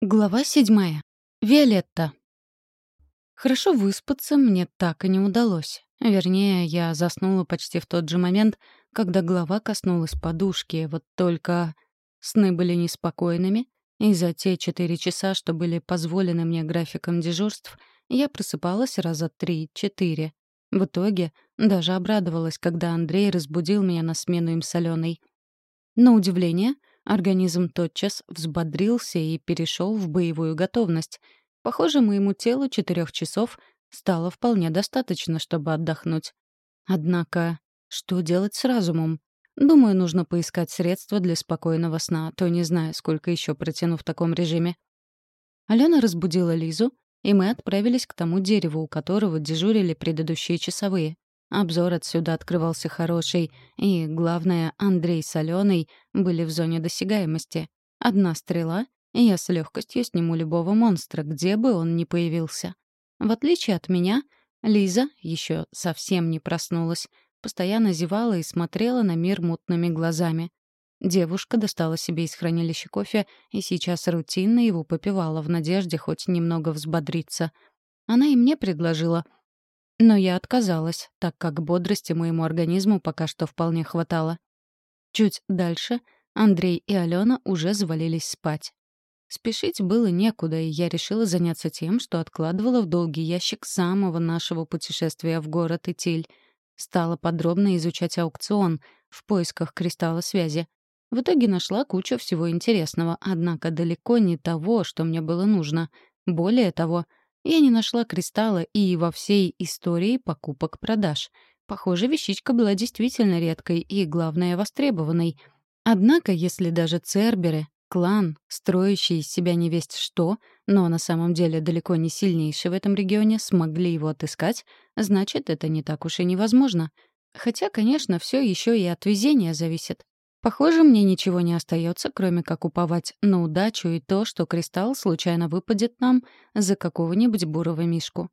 Глава седьмая. Виолетта. Хорошо выспаться мне так и не удалось. Вернее, я заснула почти в тот же момент, когда голова коснулась подушки, вот только сны были неспокойными, и за те четыре часа, что были позволены мне графиком дежурств, я просыпалась раза три-четыре. В итоге даже обрадовалась, когда Андрей разбудил меня на смену им соленой. На удивление — Организм тотчас взбодрился и перешел в боевую готовность. Похоже, моему телу четырех часов стало вполне достаточно, чтобы отдохнуть. Однако, что делать с разумом? Думаю, нужно поискать средства для спокойного сна, а то не знаю, сколько еще протяну в таком режиме. Алена разбудила Лизу, и мы отправились к тому дереву, у которого дежурили предыдущие часовые. Обзор отсюда открывался хороший, и, главное, Андрей с Аленой были в зоне досягаемости. Одна стрела, и я с легкостью сниму любого монстра, где бы он ни появился. В отличие от меня, Лиза еще совсем не проснулась, постоянно зевала и смотрела на мир мутными глазами. Девушка достала себе из хранилища кофе и сейчас рутинно его попивала в надежде хоть немного взбодриться. Она и мне предложила — но я отказалась, так как бодрости моему организму пока что вполне хватало. Чуть дальше Андрей и Алена уже завалились спать. Спешить было некуда, и я решила заняться тем, что откладывала в долгий ящик самого нашего путешествия в город Итиль. Стала подробно изучать аукцион в поисках кристалла связи. В итоге нашла кучу всего интересного, однако далеко не того, что мне было нужно. Более того — я не нашла кристалла и во всей истории покупок-продаж. Похоже, вещичка была действительно редкой и, главное, востребованной. Однако, если даже церберы, клан, строящий из себя невесть что, но на самом деле далеко не сильнейший в этом регионе, смогли его отыскать, значит, это не так уж и невозможно. Хотя, конечно, все еще и от везения зависит. Похоже, мне ничего не остается, кроме как уповать на удачу и то, что кристалл случайно выпадет нам за какого-нибудь бурого мишку.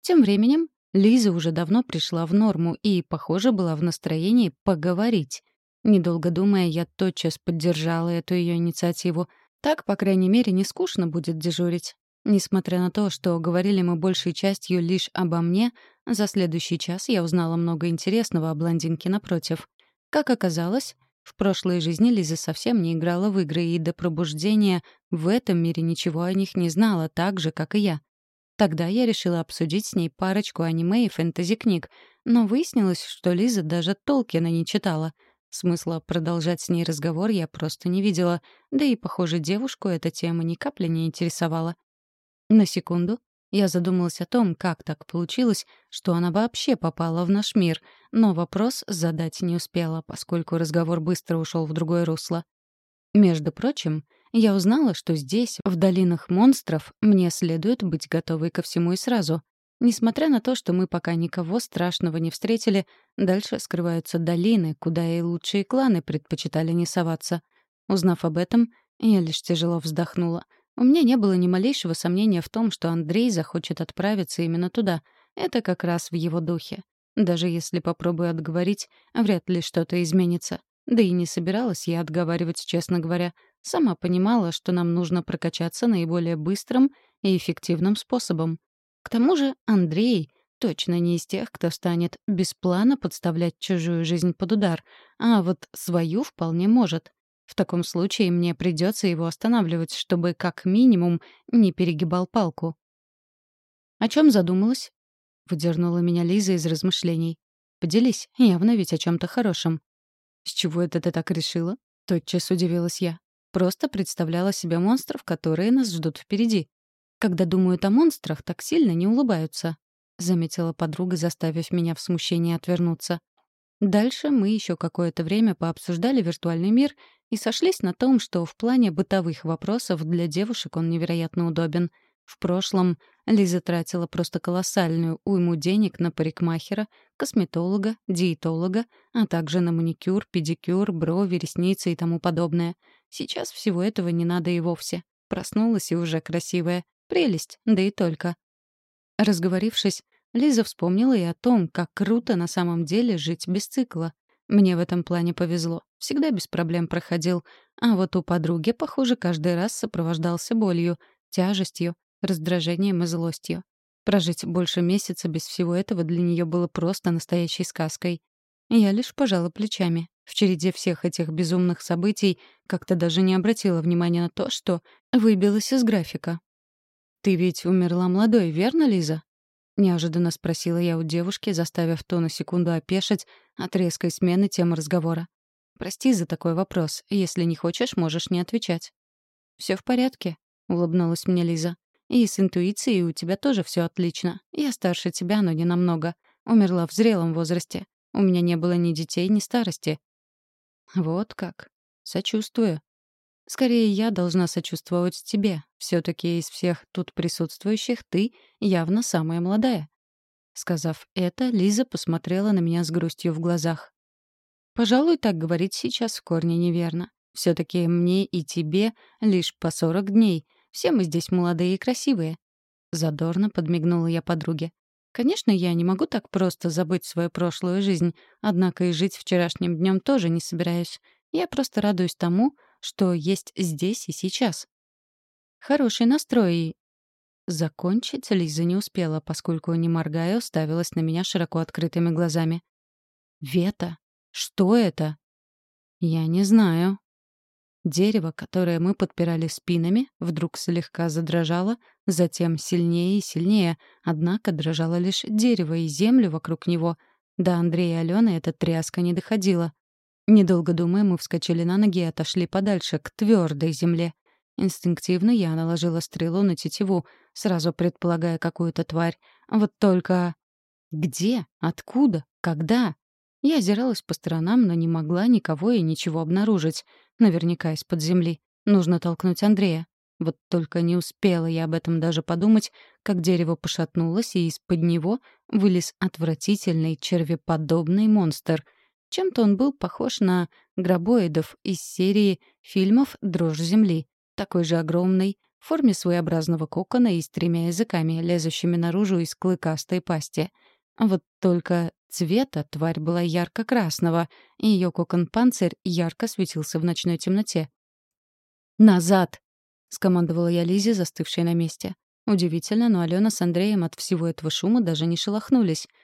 Тем временем Лиза уже давно пришла в норму и, похоже, была в настроении поговорить. Недолго думая, я тотчас поддержала эту ее инициативу. Так, по крайней мере, не скучно будет дежурить. Несмотря на то, что говорили мы большей частью лишь обо мне, за следующий час я узнала много интересного о блондинке напротив. Как оказалось, в прошлой жизни Лиза совсем не играла в игры и до пробуждения в этом мире ничего о них не знала, так же, как и я. Тогда я решила обсудить с ней парочку аниме и фэнтези-книг, но выяснилось, что Лиза даже Толкина не читала. Смысла продолжать с ней разговор я просто не видела, да и, похоже, девушку эта тема ни капли не интересовала. На секунду я задумалась о том, как так получилось, что она вообще попала в наш мир, но вопрос задать не успела, поскольку разговор быстро ушел в другое русло. Между прочим, я узнала, что здесь, в долинах монстров, мне следует быть готовой ко всему и сразу. Несмотря на то, что мы пока никого страшного не встретили, дальше скрываются долины, куда и лучшие кланы предпочитали не соваться. Узнав об этом, я лишь тяжело вздохнула — у меня не было ни малейшего сомнения в том, что Андрей захочет отправиться именно туда. Это как раз в его духе. Даже если попробую отговорить, вряд ли что-то изменится. Да и не собиралась я отговаривать, честно говоря. Сама понимала, что нам нужно прокачаться наиболее быстрым и эффективным способом. К тому же Андрей точно не из тех, кто станет без плана подставлять чужую жизнь под удар, а вот свою вполне может. В таком случае мне придется его останавливать, чтобы как минимум не перегибал палку. «О чем задумалась?» — выдернула меня Лиза из размышлений. «Поделись, явно ведь о чем-то хорошем». «С чего это ты так решила?» — тотчас удивилась я. «Просто представляла себе монстров, которые нас ждут впереди. Когда думают о монстрах, так сильно не улыбаются», — заметила подруга, заставив меня в смущении отвернуться. Дальше мы еще какое-то время пообсуждали виртуальный мир и сошлись на том, что в плане бытовых вопросов для девушек он невероятно удобен. В прошлом Лиза тратила просто колоссальную уйму денег на парикмахера, косметолога, диетолога, а также на маникюр, педикюр, брови, ресницы и тому подобное. Сейчас всего этого не надо и вовсе. Проснулась и уже красивая. Прелесть, да и только. Разговорившись, Лиза вспомнила и о том, как круто на самом деле жить без цикла. Мне в этом плане повезло. Всегда без проблем проходил. А вот у подруги, похоже, каждый раз сопровождался болью, тяжестью, раздражением и злостью. Прожить больше месяца без всего этого для нее было просто настоящей сказкой. Я лишь пожала плечами. В череде всех этих безумных событий как-то даже не обратила внимания на то, что выбилась из графика. «Ты ведь умерла молодой, верно, Лиза?» — неожиданно спросила я у девушки, заставив ту на секунду опешить от резкой смены темы разговора. «Прости за такой вопрос. Если не хочешь, можешь не отвечать». Все в порядке», — улыбнулась мне Лиза. «И с интуицией у тебя тоже все отлично. Я старше тебя, но не намного. Умерла в зрелом возрасте. У меня не было ни детей, ни старости». «Вот как. Сочувствую», Скорее, я должна сочувствовать тебе. все таки из всех тут присутствующих ты явно самая молодая». Сказав это, Лиза посмотрела на меня с грустью в глазах. «Пожалуй, так говорить сейчас в корне неверно. все таки мне и тебе лишь по сорок дней. Все мы здесь молодые и красивые». Задорно подмигнула я подруге. Конечно, я не могу так просто забыть свою прошлую жизнь, однако и жить вчерашним днем тоже не собираюсь. Я просто радуюсь тому, что есть здесь и сейчас. Хороший настрой и... Закончить Лиза не успела, поскольку, не моргая, уставилась на меня широко открытыми глазами. «Вета, что это?» «Я не знаю». Дерево, которое мы подпирали спинами, вдруг слегка задрожало, затем сильнее и сильнее, однако дрожало лишь дерево и землю вокруг него. До Андрея и Алены эта тряска не доходила. Недолго думая, мы вскочили на ноги и отошли подальше, к твердой земле. Инстинктивно я наложила стрелу на тетиву, сразу предполагая какую-то тварь. Вот только... Где? Откуда? Когда? Я озиралась по сторонам, но не могла никого и ничего обнаружить. Наверняка из-под земли. Нужно толкнуть Андрея. Вот только не успела я об этом даже подумать, как дерево пошатнулось, и из-под него вылез отвратительный червеподобный монстр — чем-то он был похож на гробоидов из серии фильмов «Дрожь земли». Такой же огромный, в форме своеобразного кокона и с тремя языками, лезущими наружу из клыкастой пасти. Вот только цвета тварь была ярко-красного, и ее кокон-панцирь ярко светился в ночной темноте. «Назад!» — скомандовала я Лизе, застывшей на месте. Удивительно, но Алена с Андреем от всего этого шума даже не шелохнулись —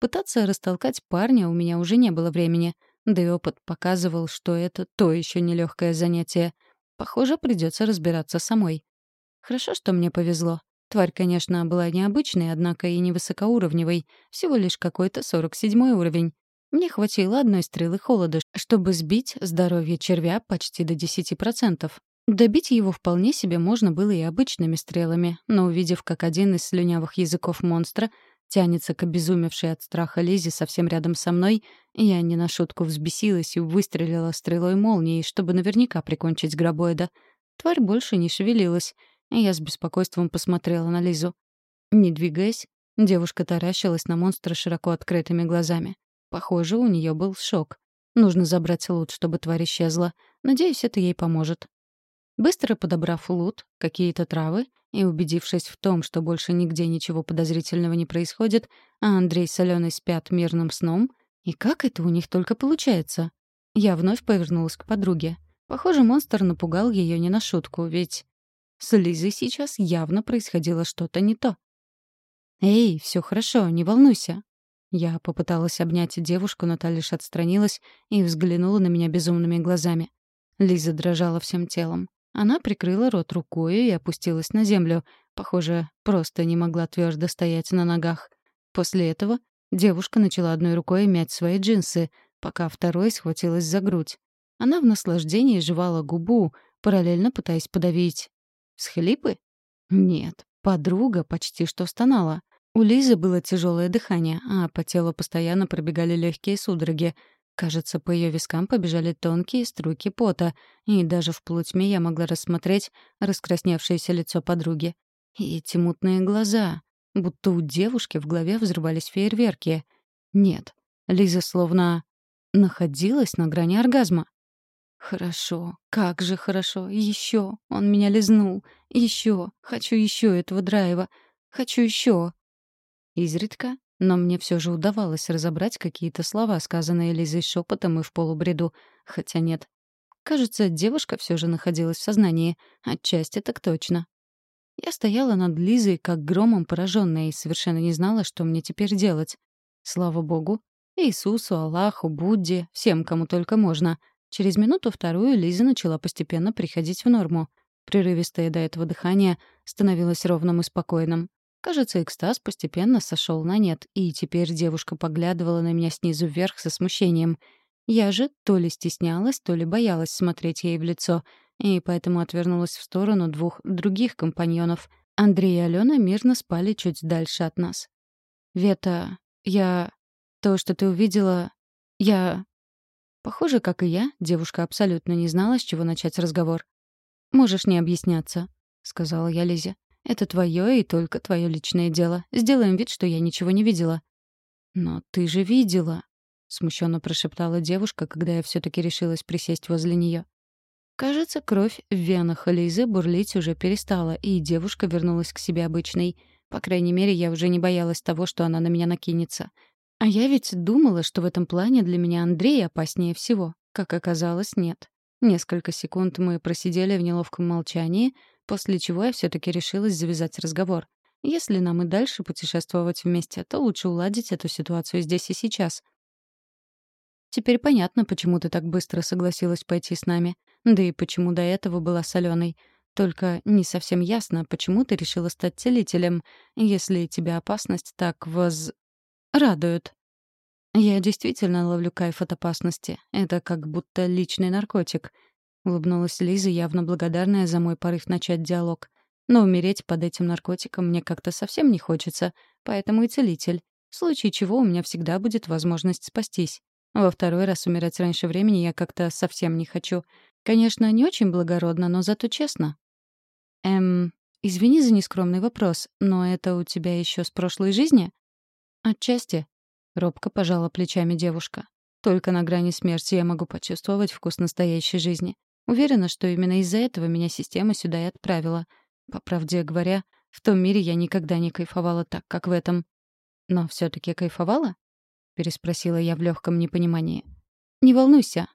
Пытаться растолкать парня у меня уже не было времени, да и опыт показывал, что это то еще нелегкое занятие. Похоже, придется разбираться самой. Хорошо, что мне повезло. Тварь, конечно, была необычной, однако и не высокоуровневой, всего лишь какой-то 47 уровень. Мне хватило одной стрелы холода, чтобы сбить здоровье червя почти до 10%. Добить его вполне себе можно было и обычными стрелами, но увидев, как один из слюнявых языков монстра тянется к обезумевшей от страха Лизе совсем рядом со мной, я не на шутку взбесилась и выстрелила стрелой молнии, чтобы наверняка прикончить гробоида. Тварь больше не шевелилась, и я с беспокойством посмотрела на Лизу. Не двигаясь, девушка таращилась на монстра широко открытыми глазами. Похоже, у нее был шок. Нужно забрать лут, чтобы тварь исчезла. Надеюсь, это ей поможет. Быстро подобрав лут, какие-то травы, и, убедившись в том, что больше нигде ничего подозрительного не происходит, а Андрей с Аленой спят мирным сном, и как это у них только получается? Я вновь повернулась к подруге. Похоже, монстр напугал ее не на шутку, ведь с Лизой сейчас явно происходило что-то не то. «Эй, все хорошо, не волнуйся». Я попыталась обнять девушку, но та лишь отстранилась и взглянула на меня безумными глазами. Лиза дрожала всем телом. Она прикрыла рот рукой и опустилась на землю. Похоже, просто не могла твердо стоять на ногах. После этого девушка начала одной рукой мять свои джинсы, пока второй схватилась за грудь. Она в наслаждении жевала губу, параллельно пытаясь подавить. Схлипы? Нет, подруга почти что стонала. У Лизы было тяжелое дыхание, а по телу постоянно пробегали легкие судороги. Кажется, по ее вискам побежали тонкие струйки пота, и даже в полутьме я могла рассмотреть раскрасневшееся лицо подруги. И эти мутные глаза, будто у девушки в голове взрывались фейерверки. Нет, Лиза словно находилась на грани оргазма. Хорошо, как же хорошо. Еще. Он меня лизнул. Еще. Хочу еще этого драйва. Хочу еще. Изредка но мне все же удавалось разобрать какие-то слова, сказанные Лизой шепотом и в полубреду. Хотя нет. Кажется, девушка все же находилась в сознании. Отчасти так точно. Я стояла над Лизой, как громом пораженная, и совершенно не знала, что мне теперь делать. Слава богу, Иисусу, Аллаху, Будде, всем, кому только можно. Через минуту-вторую Лиза начала постепенно приходить в норму. Прерывистое до этого дыхание становилось ровным и спокойным. Кажется, экстаз постепенно сошел на нет, и теперь девушка поглядывала на меня снизу вверх со смущением. Я же то ли стеснялась, то ли боялась смотреть ей в лицо, и поэтому отвернулась в сторону двух других компаньонов. Андрей и Алена мирно спали чуть дальше от нас. «Вета, я... То, что ты увидела... Я...» Похоже, как и я, девушка абсолютно не знала, с чего начать разговор. «Можешь не объясняться», — сказала я Лизе. «Это твое и только твое личное дело. Сделаем вид, что я ничего не видела». «Но ты же видела», — смущенно прошептала девушка, когда я все таки решилась присесть возле нее. Кажется, кровь в венах Лизы бурлить уже перестала, и девушка вернулась к себе обычной. По крайней мере, я уже не боялась того, что она на меня накинется. А я ведь думала, что в этом плане для меня Андрей опаснее всего. Как оказалось, нет. Несколько секунд мы просидели в неловком молчании, после чего я все таки решилась завязать разговор. Если нам и дальше путешествовать вместе, то лучше уладить эту ситуацию здесь и сейчас. Теперь понятно, почему ты так быстро согласилась пойти с нами. Да и почему до этого была соленой. Только не совсем ясно, почему ты решила стать целителем, если тебя опасность так воз... радует. Я действительно ловлю кайф от опасности. Это как будто личный наркотик. Улыбнулась Лиза, явно благодарная за мой порыв начать диалог. Но умереть под этим наркотиком мне как-то совсем не хочется, поэтому и целитель. В случае чего у меня всегда будет возможность спастись. Во второй раз умирать раньше времени я как-то совсем не хочу. Конечно, не очень благородно, но зато честно. Эм, извини за нескромный вопрос, но это у тебя еще с прошлой жизни? Отчасти. Робко пожала плечами девушка. Только на грани смерти я могу почувствовать вкус настоящей жизни. Уверена, что именно из-за этого меня система сюда и отправила. По правде говоря, в том мире я никогда не кайфовала так, как в этом. Но все таки кайфовала? переспросила я в легком непонимании. Не волнуйся,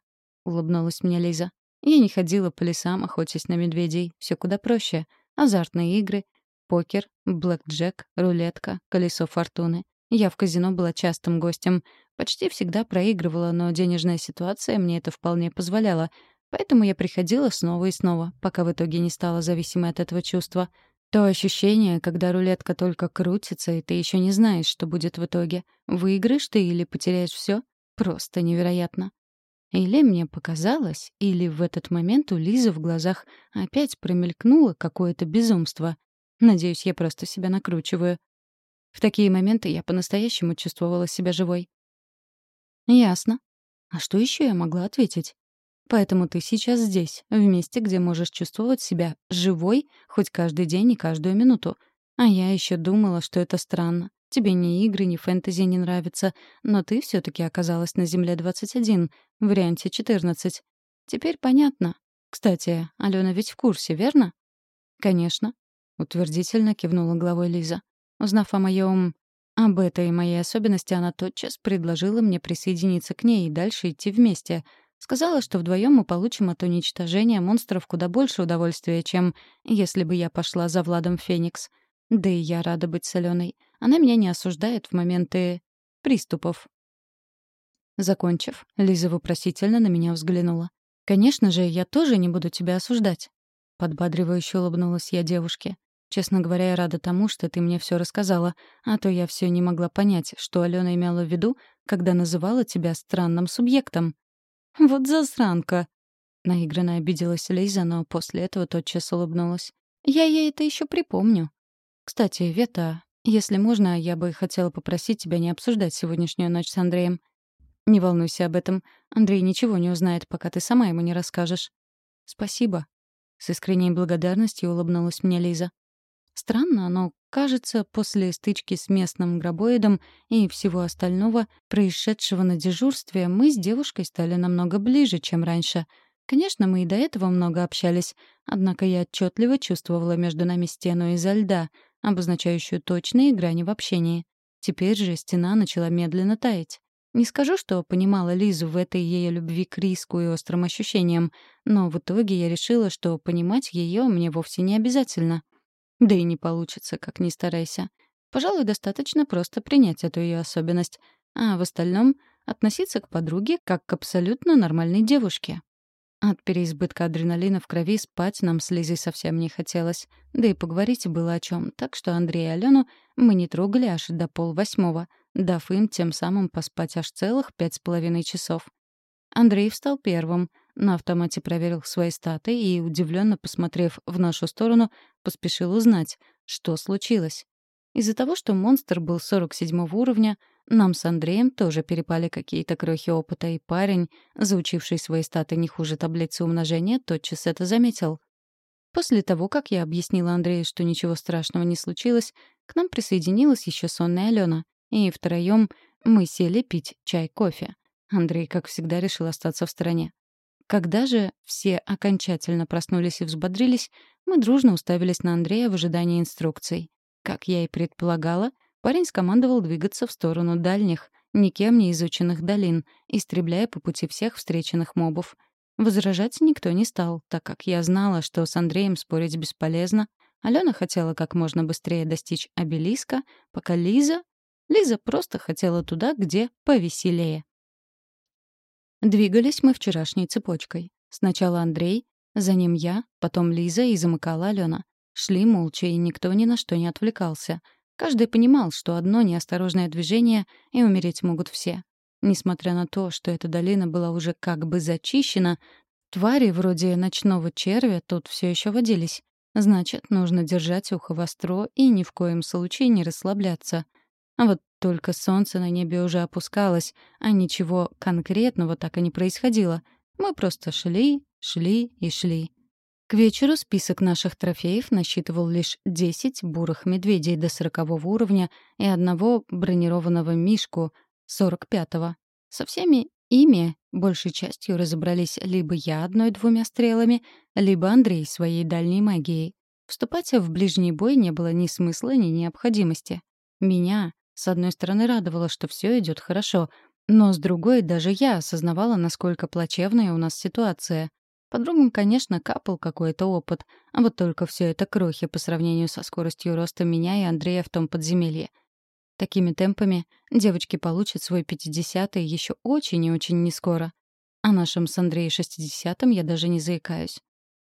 улыбнулась мне Лиза. Я не ходила по лесам, охотясь на медведей. Все куда проще. Азартные игры, покер, блэкджек, рулетка, колесо фортуны. Я в казино была частым гостем. Почти всегда проигрывала, но денежная ситуация мне это вполне позволяла. Поэтому я приходила снова и снова, пока в итоге не стала зависимой от этого чувства. То ощущение, когда рулетка только крутится, и ты еще не знаешь, что будет в итоге. Выиграешь ты или потеряешь все, просто невероятно. Или мне показалось, или в этот момент у Лизы в глазах опять промелькнуло какое-то безумство. Надеюсь, я просто себя накручиваю. В такие моменты я по-настоящему чувствовала себя живой. Ясно. А что еще я могла ответить? Поэтому ты сейчас здесь, в месте, где можешь чувствовать себя живой хоть каждый день и каждую минуту. А я еще думала, что это странно. Тебе ни игры, ни фэнтези не нравятся, но ты все таки оказалась на Земле 21, в варианте 14. Теперь понятно. Кстати, Алена ведь в курсе, верно? Конечно, утвердительно кивнула головой Лиза. Узнав о моем об этой моей особенности, она тотчас предложила мне присоединиться к ней и дальше идти вместе. Сказала, что вдвоем мы получим от уничтожения монстров куда больше удовольствия, чем если бы я пошла за Владом Феникс. Да и я рада быть соленой. Она меня не осуждает в моменты приступов. Закончив, Лиза вопросительно на меня взглянула. «Конечно же, я тоже не буду тебя осуждать». Подбадривающе улыбнулась я девушке. «Честно говоря, я рада тому, что ты мне все рассказала, а то я все не могла понять, что Алена имела в виду, когда называла тебя странным субъектом». «Вот засранка!» Наигранно обиделась Лиза, но после этого тотчас улыбнулась. «Я ей это еще припомню». «Кстати, Вета, если можно, я бы хотела попросить тебя не обсуждать сегодняшнюю ночь с Андреем. Не волнуйся об этом. Андрей ничего не узнает, пока ты сама ему не расскажешь. Спасибо. С искренней благодарностью улыбнулась мне Лиза. Странно, но, кажется, после стычки с местным гробоидом и всего остального, происшедшего на дежурстве, мы с девушкой стали намного ближе, чем раньше. Конечно, мы и до этого много общались, однако я отчетливо чувствовала между нами стену изо льда, обозначающую точные грани в общении. Теперь же стена начала медленно таять. Не скажу, что понимала Лизу в этой ее любви к риску и острым ощущениям, но в итоге я решила, что понимать ее мне вовсе не обязательно. Да и не получится, как ни старайся. Пожалуй, достаточно просто принять эту ее особенность, а в остальном — относиться к подруге как к абсолютно нормальной девушке. От переизбытка адреналина в крови спать нам с Лизой совсем не хотелось. Да и поговорить было о чем, так что Андрея и Алену мы не трогали аж до полвосьмого, дав им тем самым поспать аж целых пять с половиной часов. Андрей встал первым, на автомате проверил свои статы и, удивленно посмотрев в нашу сторону, поспешил узнать, что случилось. Из-за того, что монстр был 47 уровня, нам с Андреем тоже перепали какие-то крохи опыта, и парень, заучивший свои статы не хуже таблицы умножения, тотчас это заметил. После того, как я объяснила Андрею, что ничего страшного не случилось, к нам присоединилась еще сонная Алена, и втроем мы сели пить чай-кофе. Андрей, как всегда, решил остаться в стороне. Когда же все окончательно проснулись и взбодрились, мы дружно уставились на Андрея в ожидании инструкций. Как я и предполагала, парень скомандовал двигаться в сторону дальних, никем не изученных долин, истребляя по пути всех встреченных мобов. Возражать никто не стал, так как я знала, что с Андреем спорить бесполезно. Алена хотела как можно быстрее достичь обелиска, пока Лиза... Лиза просто хотела туда, где повеселее. Двигались мы вчерашней цепочкой. Сначала Андрей, за ним я, потом Лиза и замыкала Алена. Шли молча, и никто ни на что не отвлекался. Каждый понимал, что одно неосторожное движение, и умереть могут все. Несмотря на то, что эта долина была уже как бы зачищена, твари вроде ночного червя тут все еще водились. Значит, нужно держать ухо востро и ни в коем случае не расслабляться. А вот только солнце на небе уже опускалось, а ничего конкретного так и не происходило. Мы просто шли, шли и шли. К вечеру список наших трофеев насчитывал лишь 10 бурых медведей до 40 уровня и одного бронированного мишку 45-го. Со всеми ими большей частью разобрались либо я одной-двумя стрелами, либо Андрей своей дальней магией. Вступать в ближний бой не было ни смысла, ни необходимости. Меня, с одной стороны, радовало, что все идет хорошо, но с другой даже я осознавала, насколько плачевная у нас ситуация. Подругам, конечно, капал какой-то опыт, а вот только все это крохи по сравнению со скоростью роста меня и Андрея в том подземелье. Такими темпами девочки получат свой пятидесятый еще очень и очень нескоро. О нашем с Андреем шестидесятом я даже не заикаюсь.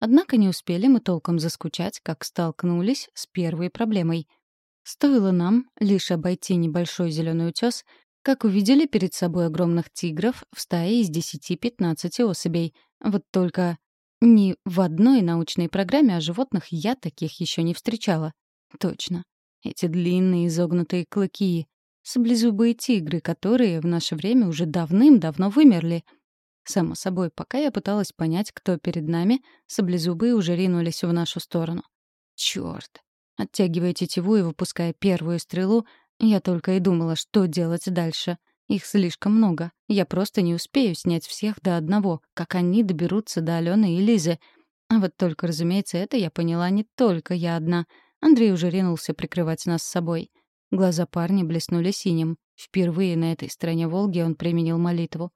Однако не успели мы толком заскучать, как столкнулись с первой проблемой. Стоило нам лишь обойти небольшой зеленый утес, как увидели перед собой огромных тигров в стае из 10-15 особей. Вот только ни в одной научной программе о животных я таких еще не встречала. Точно. Эти длинные изогнутые клыки. Саблезубые тигры, которые в наше время уже давным-давно вымерли. Само собой, пока я пыталась понять, кто перед нами, саблезубые уже ринулись в нашу сторону. Чёрт. Оттягивая тетиву и выпуская первую стрелу, я только и думала, что делать дальше. Их слишком много. Я просто не успею снять всех до одного, как они доберутся до Алены и Лизы. А вот только, разумеется, это я поняла не только я одна. Андрей уже ринулся прикрывать нас с собой. Глаза парня блеснули синим. Впервые на этой стороне Волги он применил молитву.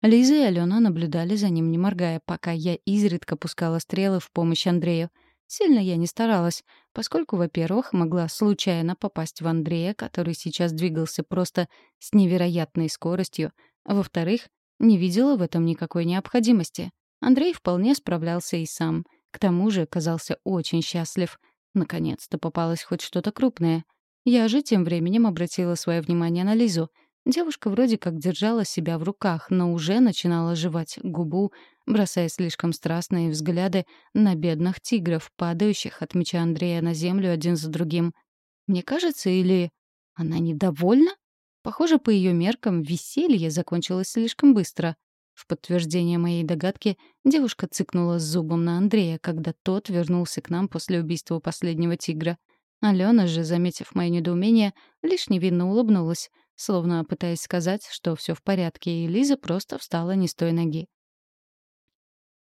Лиза и Алена наблюдали за ним, не моргая, пока я изредка пускала стрелы в помощь Андрею — Сильно я не старалась, поскольку, во-первых, могла случайно попасть в Андрея, который сейчас двигался просто с невероятной скоростью, а во-вторых, не видела в этом никакой необходимости. Андрей вполне справлялся и сам. К тому же казался очень счастлив. Наконец-то попалось хоть что-то крупное. Я же тем временем обратила свое внимание на Лизу — Девушка вроде как держала себя в руках, но уже начинала жевать губу, бросая слишком страстные взгляды на бедных тигров, падающих от меча Андрея на землю один за другим. Мне кажется, или она недовольна? Похоже, по ее меркам веселье закончилось слишком быстро. В подтверждение моей догадки девушка цыкнула с зубом на Андрея, когда тот вернулся к нам после убийства последнего тигра. Алена же, заметив мое недоумение, лишь невинно улыбнулась — словно пытаясь сказать, что все в порядке, и Лиза просто встала не с той ноги.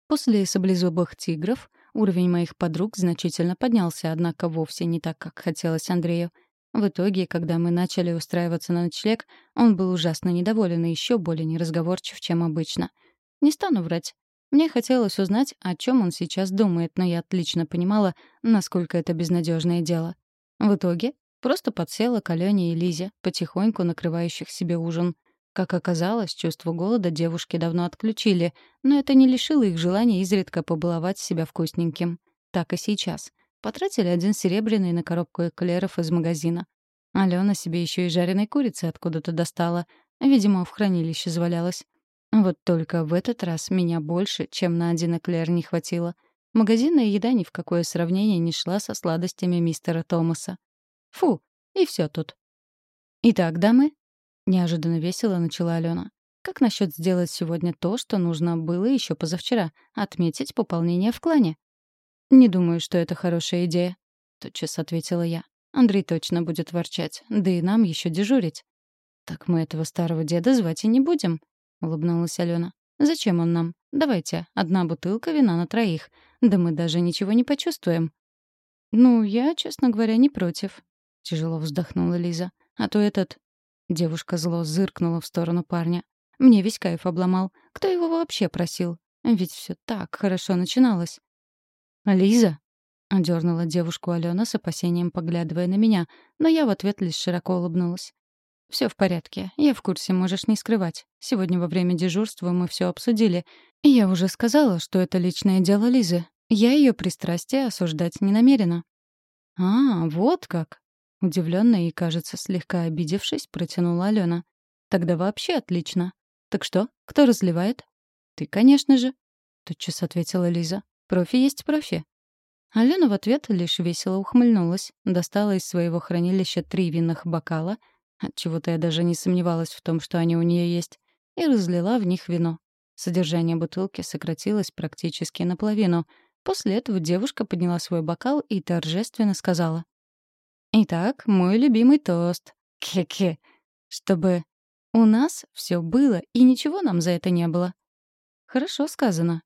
После саблезубых тигров уровень моих подруг значительно поднялся, однако вовсе не так, как хотелось Андрею. В итоге, когда мы начали устраиваться на ночлег, он был ужасно недоволен и еще более неразговорчив, чем обычно. Не стану врать. Мне хотелось узнать, о чем он сейчас думает, но я отлично понимала, насколько это безнадежное дело. В итоге просто подсела к Алене и Лизе, потихоньку накрывающих себе ужин. Как оказалось, чувство голода девушки давно отключили, но это не лишило их желания изредка побаловать себя вкусненьким. Так и сейчас. Потратили один серебряный на коробку эклеров из магазина. Алена себе еще и жареной курицы откуда-то достала. Видимо, в хранилище завалялась. Вот только в этот раз меня больше, чем на один эклер не хватило. Магазинная еда ни в какое сравнение не шла со сладостями мистера Томаса. Фу, и все тут. «Итак, дамы», — неожиданно весело начала Алена. «Как насчет сделать сегодня то, что нужно было еще позавчера — отметить пополнение в клане?» «Не думаю, что это хорошая идея», — тотчас ответила я. «Андрей точно будет ворчать, да и нам еще дежурить». «Так мы этого старого деда звать и не будем», — улыбнулась Алена. «Зачем он нам? Давайте, одна бутылка вина на троих. Да мы даже ничего не почувствуем». «Ну, я, честно говоря, не против», — тяжело вздохнула Лиза. «А то этот...» Девушка зло зыркнула в сторону парня. «Мне весь кайф обломал. Кто его вообще просил? Ведь все так хорошо начиналось». «Лиза?» — одернула девушку Алена с опасением, поглядывая на меня, но я в ответ лишь широко улыбнулась. Все в порядке. Я в курсе, можешь не скрывать. Сегодня во время дежурства мы все обсудили. Я уже сказала, что это личное дело Лизы. Я ее пристрастие осуждать не намерена». «А, вот как!» — удивленно и, кажется, слегка обидевшись, протянула Алена. «Тогда вообще отлично. Так что, кто разливает?» «Ты, конечно же», — тотчас ответила Лиза. Профи есть профи. Алена в ответ лишь весело ухмыльнулась, достала из своего хранилища три винных бокала, отчего-то я даже не сомневалась в том, что они у нее есть, и разлила в них вино. Содержание бутылки сократилось практически наполовину. После этого девушка подняла свой бокал и торжественно сказала. «Итак, мой любимый тост. Ке-ке. Чтобы у нас все было, и ничего нам за это не было». «Хорошо сказано»,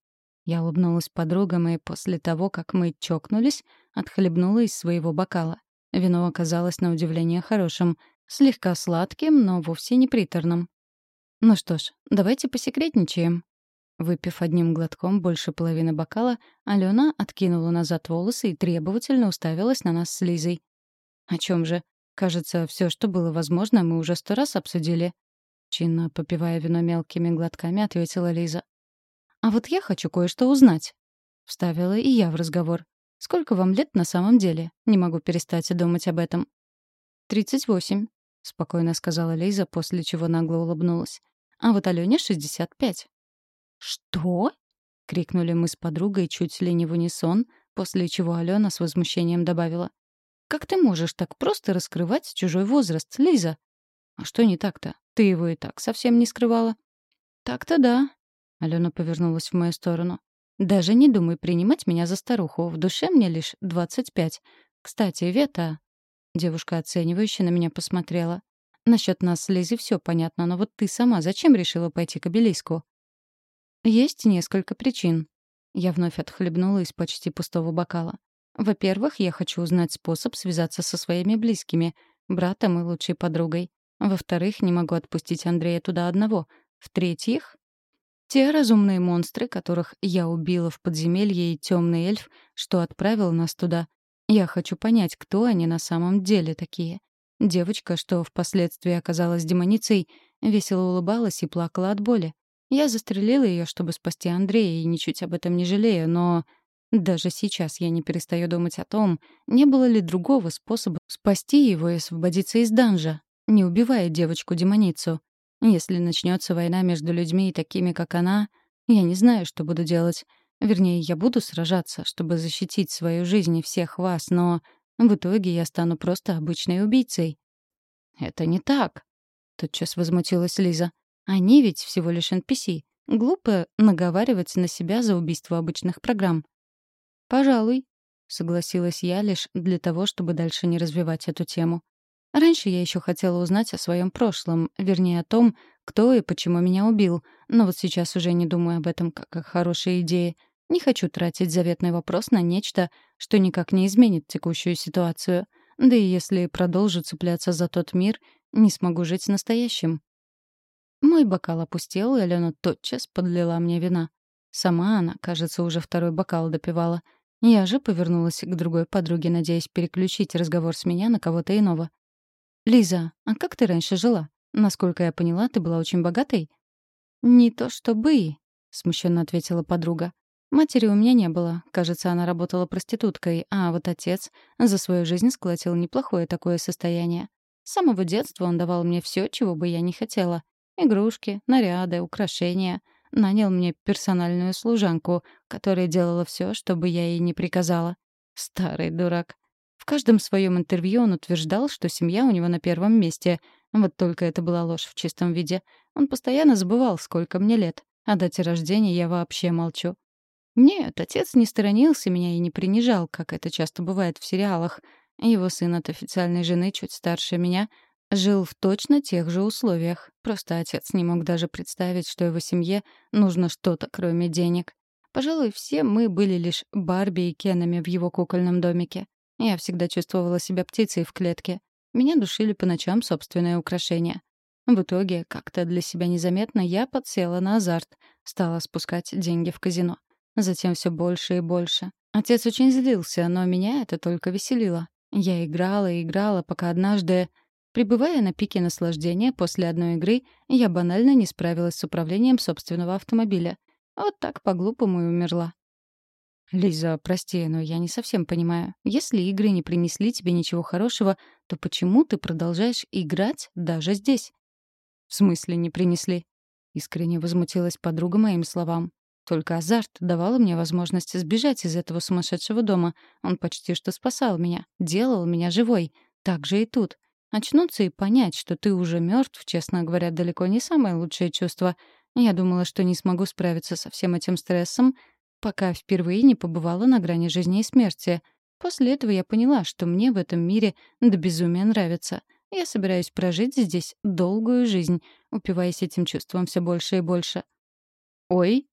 я улыбнулась подругам и после того, как мы чокнулись, отхлебнула из своего бокала. Вино оказалось на удивление хорошим, слегка сладким, но вовсе не приторным. Ну что ж, давайте посекретничаем. Выпив одним глотком больше половины бокала, Алена откинула назад волосы и требовательно уставилась на нас с Лизой. «О чем же? Кажется, все, что было возможно, мы уже сто раз обсудили». Чинно попивая вино мелкими глотками, ответила Лиза. «А вот я хочу кое-что узнать», — вставила и я в разговор. «Сколько вам лет на самом деле? Не могу перестать думать об этом». «Тридцать восемь», — спокойно сказала Лиза, после чего нагло улыбнулась. «А вот Алёне шестьдесят пять». «Что?» — крикнули мы с подругой чуть ли не в унисон, после чего Алена с возмущением добавила. «Как ты можешь так просто раскрывать чужой возраст, Лиза?» «А что не так-то? Ты его и так совсем не скрывала». «Так-то да», Алена повернулась в мою сторону. «Даже не думай принимать меня за старуху. В душе мне лишь двадцать пять. Кстати, Вета...» Девушка оценивающе на меня посмотрела. «Насчет нас с Лизой все понятно, но вот ты сама зачем решила пойти к обелиску?» «Есть несколько причин». Я вновь отхлебнула из почти пустого бокала. «Во-первых, я хочу узнать способ связаться со своими близкими, братом и лучшей подругой. Во-вторых, не могу отпустить Андрея туда одного. В-третьих, те разумные монстры, которых я убила в подземелье, и темный эльф, что отправил нас туда. Я хочу понять, кто они на самом деле такие. Девочка, что впоследствии оказалась демоницей, весело улыбалась и плакала от боли. Я застрелила ее, чтобы спасти Андрея, и ничуть об этом не жалею, но даже сейчас я не перестаю думать о том, не было ли другого способа спасти его и освободиться из данжа, не убивая девочку-демоницу. Если начнется война между людьми и такими, как она, я не знаю, что буду делать. Вернее, я буду сражаться, чтобы защитить свою жизнь и всех вас, но в итоге я стану просто обычной убийцей. «Это не так», — тотчас возмутилась Лиза. «Они ведь всего лишь NPC. Глупо наговаривать на себя за убийство обычных программ». «Пожалуй», — согласилась я лишь для того, чтобы дальше не развивать эту тему. Раньше я еще хотела узнать о своем прошлом, вернее, о том, кто и почему меня убил, но вот сейчас уже не думаю об этом как о хорошей идее. Не хочу тратить заветный вопрос на нечто, что никак не изменит текущую ситуацию. Да и если продолжу цепляться за тот мир, не смогу жить настоящим. Мой бокал опустел, и Алена тотчас подлила мне вина. Сама она, кажется, уже второй бокал допивала. Я же повернулась к другой подруге, надеясь переключить разговор с меня на кого-то иного. «Лиза, а как ты раньше жила? Насколько я поняла, ты была очень богатой?» «Не то чтобы», — смущенно ответила подруга. «Матери у меня не было. Кажется, она работала проституткой, а вот отец за свою жизнь сколотил неплохое такое состояние. С самого детства он давал мне все, чего бы я не хотела. Игрушки, наряды, украшения. Нанял мне персональную служанку, которая делала все, чтобы я ей не приказала. Старый дурак. В каждом своем интервью он утверждал, что семья у него на первом месте. Вот только это была ложь в чистом виде. Он постоянно забывал, сколько мне лет. О дате рождения я вообще молчу. Нет, отец не сторонился меня и не принижал, как это часто бывает в сериалах. Его сын от официальной жены, чуть старше меня, Жил в точно тех же условиях. Просто отец не мог даже представить, что его семье нужно что-то, кроме денег. Пожалуй, все мы были лишь Барби и Кенами в его кукольном домике. Я всегда чувствовала себя птицей в клетке. Меня душили по ночам собственные украшения. В итоге, как-то для себя незаметно, я подсела на азарт, стала спускать деньги в казино. Затем все больше и больше. Отец очень злился, но меня это только веселило. Я играла и играла, пока однажды... Прибывая на пике наслаждения после одной игры, я банально не справилась с управлением собственного автомобиля. Вот так по-глупому и умерла. «Лиза, прости, но я не совсем понимаю. Если игры не принесли тебе ничего хорошего, то почему ты продолжаешь играть даже здесь?» «В смысле не принесли?» Искренне возмутилась подруга моим словам. Только азарт давал мне возможность сбежать из этого сумасшедшего дома. Он почти что спасал меня, делал меня живой. Так же и тут. Очнуться и понять, что ты уже мертв, честно говоря, далеко не самое лучшее чувство. Я думала, что не смогу справиться со всем этим стрессом, пока впервые не побывала на грани жизни и смерти. После этого я поняла, что мне в этом мире до безумия нравится. Я собираюсь прожить здесь долгую жизнь, упиваясь этим чувством все больше и больше. «Ой!»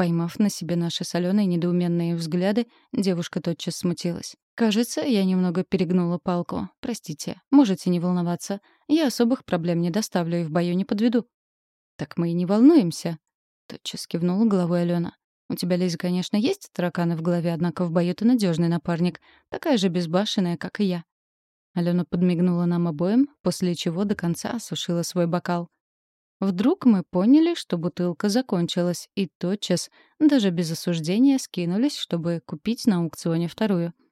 Поймав на себе наши соленые недоуменные взгляды, девушка тотчас смутилась. «Кажется, я немного перегнула палку. Простите, можете не волноваться. Я особых проблем не доставлю и в бою не подведу». «Так мы и не волнуемся», — тотчас кивнула головой Алена. «У тебя, Лиза, конечно, есть тараканы в голове, однако в бою ты надежный напарник, такая же безбашенная, как и я». Алена подмигнула нам обоим, после чего до конца осушила свой бокал. Вдруг мы поняли, что бутылка закончилась, и тотчас, даже без осуждения, скинулись, чтобы купить на аукционе вторую —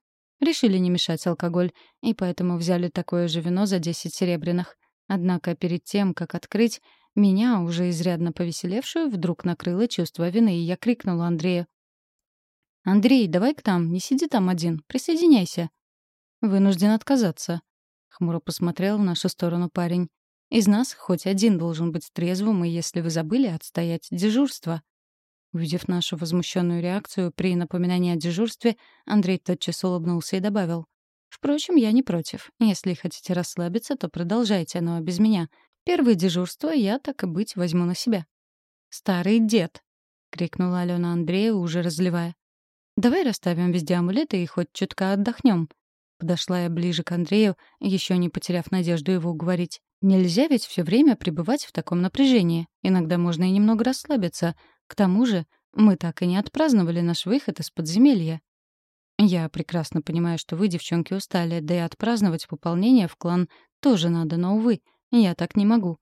Решили не мешать алкоголь, и поэтому взяли такое же вино за 10 серебряных. Однако перед тем, как открыть, меня, уже изрядно повеселевшую, вдруг накрыло чувство вины, и я крикнула Андрею. «Андрей, давай к нам, не сиди там один, присоединяйся». «Вынужден отказаться», — хмуро посмотрел в нашу сторону парень. «Из нас хоть один должен быть трезвым, и если вы забыли, отстоять дежурство». Увидев нашу возмущенную реакцию при напоминании о дежурстве, Андрей тотчас улыбнулся и добавил. «Впрочем, я не против. Если хотите расслабиться, то продолжайте, но без меня. Первое дежурство я, так и быть, возьму на себя». «Старый дед!» — крикнула Алена Андрею, уже разливая. «Давай расставим везде амулеты и хоть чутка отдохнем». Подошла я ближе к Андрею, еще не потеряв надежду его уговорить. Нельзя ведь все время пребывать в таком напряжении. Иногда можно и немного расслабиться, к тому же мы так и не отпраздновали наш выход из подземелья. Я прекрасно понимаю, что вы, девчонки, устали, да и отпраздновать пополнение в клан тоже надо, но, увы, я так не могу.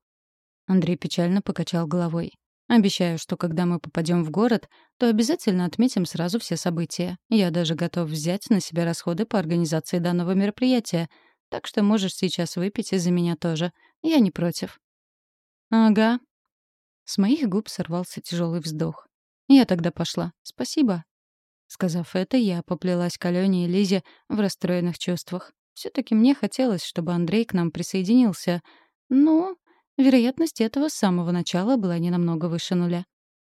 Андрей печально покачал головой. Обещаю, что когда мы попадем в город, то обязательно отметим сразу все события. Я даже готов взять на себя расходы по организации данного мероприятия. Так что можешь сейчас выпить из-за меня тоже. Я не против. Ага, с моих губ сорвался тяжелый вздох. Я тогда пошла. Спасибо. Сказав это, я поплелась к Алене и Лизе в расстроенных чувствах. все таки мне хотелось, чтобы Андрей к нам присоединился. Но вероятность этого с самого начала была не намного выше нуля.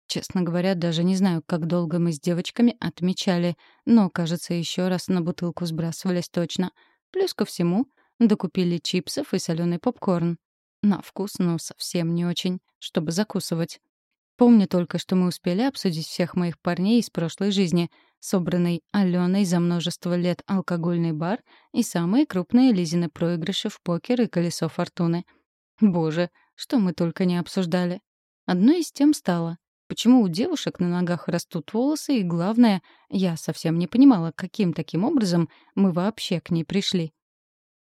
Честно говоря, даже не знаю, как долго мы с девочками отмечали, но, кажется, еще раз на бутылку сбрасывались точно. Плюс ко всему, докупили чипсов и соленый попкорн. На вкус, но совсем не очень, чтобы закусывать. Помню только, что мы успели обсудить всех моих парней из прошлой жизни. собранный Аленой за множество лет алкогольный бар и самые крупные Лизины проигрыши в покер и колесо фортуны. Боже, что мы только не обсуждали. Одно из тем стало. Почему у девушек на ногах растут волосы, и главное, я совсем не понимала, каким таким образом мы вообще к ней пришли.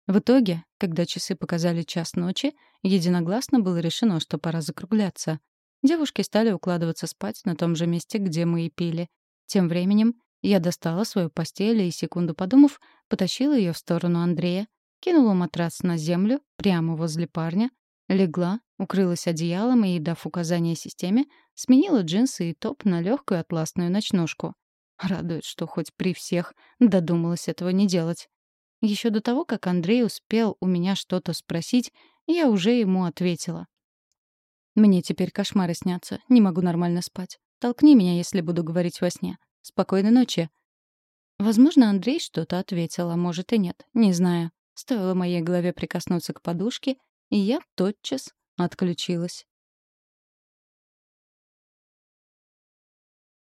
В итоге, когда часы показали час ночи, единогласно было решено, что пора закругляться. Девушки стали укладываться спать на том же месте, где мы и пили. Тем временем я достала свою постель и, секунду подумав, потащила ее в сторону Андрея, кинула матрас на землю прямо возле парня, легла, укрылась одеялом и, дав указание системе, сменила джинсы и топ на легкую атласную ночнушку. Радует, что хоть при всех додумалась этого не делать. Еще до того, как Андрей успел у меня что-то спросить, я уже ему ответила. «Мне теперь кошмары снятся. Не могу нормально спать. Толкни меня, если буду говорить во сне. Спокойной ночи». Возможно, Андрей что-то ответил, а может и нет. Не знаю. Стоило моей голове прикоснуться к подушке, и я тотчас отключилась.